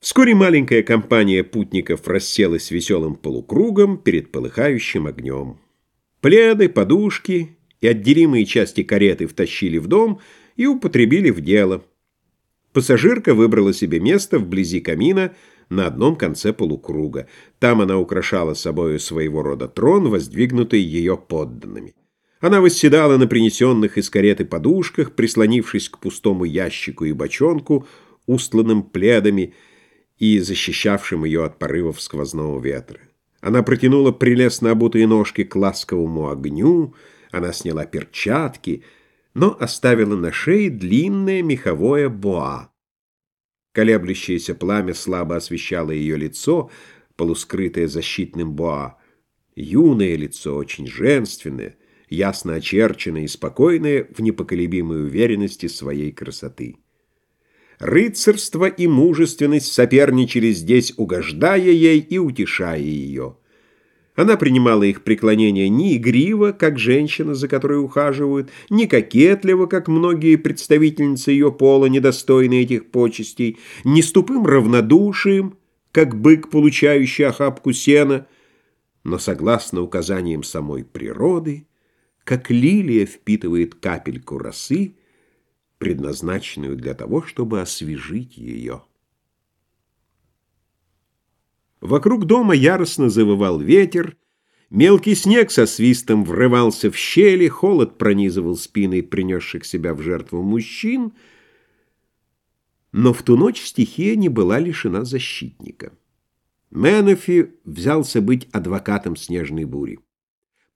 Вскоре маленькая компания путников расселась веселым полукругом перед полыхающим огнем. Пледы, подушки и отделимые части кареты втащили в дом и употребили в дело. Пассажирка выбрала себе место вблизи камина на одном конце полукруга. Там она украшала собою своего рода трон, воздвигнутый ее подданными. Она восседала на принесенных из кареты подушках, прислонившись к пустому ящику и бочонку, устланным пледами, и защищавшим ее от порывов сквозного ветра. Она протянула прелестно обутые ножки к ласковому огню, она сняла перчатки, но оставила на шее длинное меховое боа. Колеблющееся пламя слабо освещало ее лицо, полускрытое защитным боа. Юное лицо, очень женственное, ясно очерченное и спокойное в непоколебимой уверенности своей красоты. Рыцарство и мужественность соперничали здесь, угождая ей и утешая ее. Она принимала их преклонение не игриво, как женщина, за которой ухаживают, не кокетливо, как многие представительницы ее пола, недостойные этих почестей, не с тупым равнодушием, как бык, получающий охапку сена, но согласно указаниям самой природы, как лилия впитывает капельку росы, предназначенную для того, чтобы освежить ее. Вокруг дома яростно завывал ветер, мелкий снег со свистом врывался в щели, холод пронизывал спины принесших себя в жертву мужчин, но в ту ночь стихия не была лишена защитника. Менефи взялся быть адвокатом снежной бури.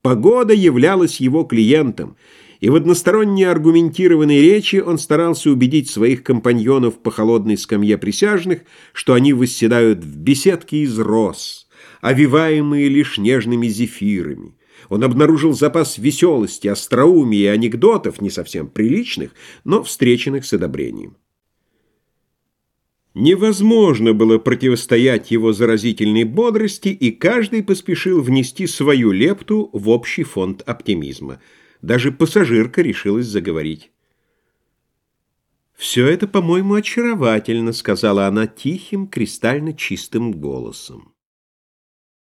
Погода являлась его клиентом — и в односторонне аргументированной речи он старался убедить своих компаньонов по холодной скамье присяжных, что они восседают в беседке из роз, овиваемые лишь нежными зефирами. Он обнаружил запас веселости, остроумия и анекдотов, не совсем приличных, но встреченных с одобрением. Невозможно было противостоять его заразительной бодрости, и каждый поспешил внести свою лепту в общий фонд оптимизма – даже пассажирка решилась заговорить. «Все это, по-моему, очаровательно», — сказала она тихим, кристально чистым голосом.